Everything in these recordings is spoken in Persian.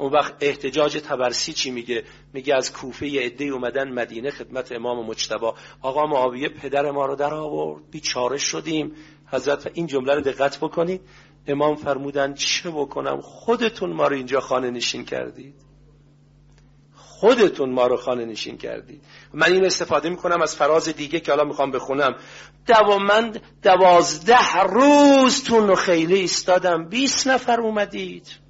اون وقت احتجاج تبرسی چی میگه؟ میگه از کوفه عده اومدن مدینه خدمت امام مجتبا آقا معاویه پدر ما رو در آورد. بیچاره شدیم. حضرت این جمله رو دقت بکنید. امام فرمودن چه بکنم؟ خودتون ما رو اینجا خانه نشین کردید. خودتون ما رو خانه نشین کردید. من این استفاده می‌کنم از فراز دیگه که حالا می‌خوام بخونم. من دوازده روز تو نخیله ایستادم. بیست نفر اومدید.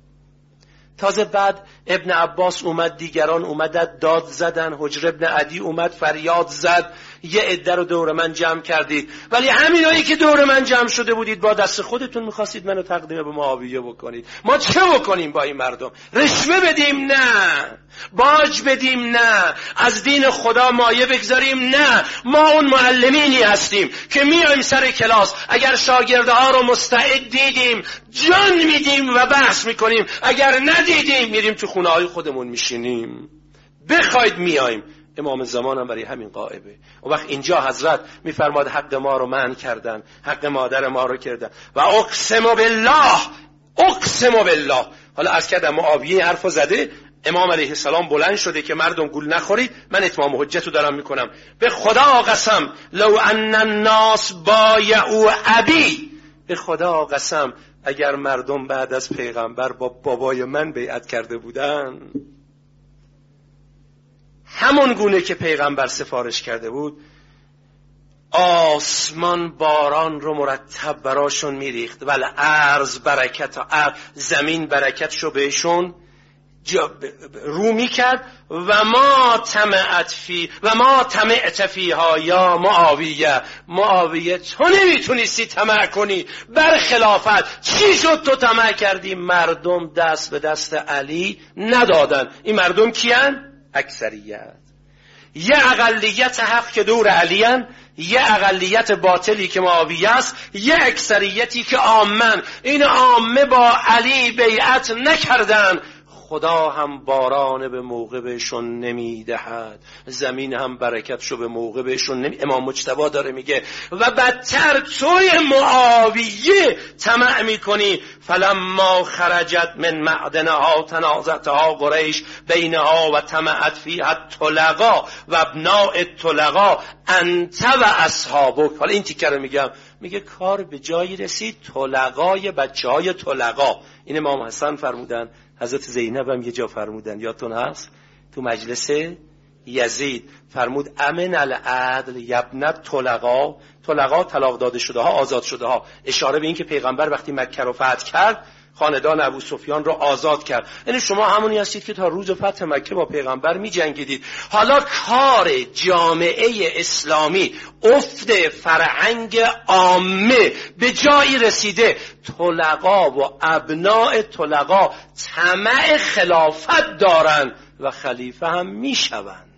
تازه بعد ابن عباس اومد دیگران اومد داد زدن. حجر ابن عدی اومد فریاد زد. یه عده رو دور من جمع کردید. ولی همینایی که دور من جمع شده بودید با دست خودتون می‌خواستید منو تقدیم به معاویه بکنید. ما چه بکنیم با این مردم؟ رشوه بدیم؟ نه. باج بدیم؟ نه. از دین خدا مایه بگذاریم؟ نه. ما اون معلمینی هستیم که میایم سر کلاس. اگر شاگردها رو مستعد دیدیم جان میدیم و بحث می‌کنیم. اگر ندیدیم میریم تو خونه های خودمون میشینیم. بخواید میایم امام زمان هم برای همین قائبه. و وقت اینجا حضرت میفرماد حق ما رو من کردن حق مادر ما رو کردن. و اقسم بالله اقسم بالله. حالا از کردم معاویه حرف زده امام علیه السلام بلند شده که مردم گول نخورید من اتمام حجت رو دارم می‌کنم. به خدا قسم لو ان الناس بایعو ابی. به خدا قسم اگر مردم بعد از پیغمبر با بابای من بیعت کرده بودن همون گونه که پیغمبر سفارش کرده بود آسمان باران رو مرتب براشون میریخت. ولی ارز برکت زمین برکت شو بهشون رو می‌کرد. و ما تمعت فی و ما تمعت فیها یا معاویه. معاویه تو نمی‌تونستی تمع کنی. بر خلافت چی شد تو تمع کردی؟ مردم دست به دست علی ندادن. این مردم کیان؟ اکثریت. یه اقلیت حق که دور علیان یه اقلیت باطلی که معاویه است یه اکثریتی که آمن این عامه با علی بیعت نکردن. خدا هم باران به موقع بهشون نمی‌دهد. زمین هم برکتشو به موقع بهشون نمی امام مجتبا داره میگه و بدتر توی معاویه طمع می‌کنی. فلما خرجت من معدنها تنازتها قریش بینها و طمعت فیها طلقا و ابناء طلقا انت و اصحابک. حالا این تیکه رو میگم. میگه کار به جایی رسید؟ طلقای بچه های طلقا. این امام حسن فرمودن حضرت زینب هم یه جا فرمودن. یادتون هست؟ تو مجلس یزید فرمود امن العدل یبنت طلقا. طلقا طلاق داده شده ها آزاد شده ها. اشاره به این که پیغمبر وقتی مکه رو فتح کرد خاندان ابو سفیان رو آزاد کرد. یعنی شما همونی هستید که تا روز فتح مکه با پیغمبر می جنگیدید حالا کار جامعه اسلامی افت فرهنگ عامه به جایی رسیده. طلقا و ابناع طلقا طمع خلافت دارند و خلیفه هم می‌شوند.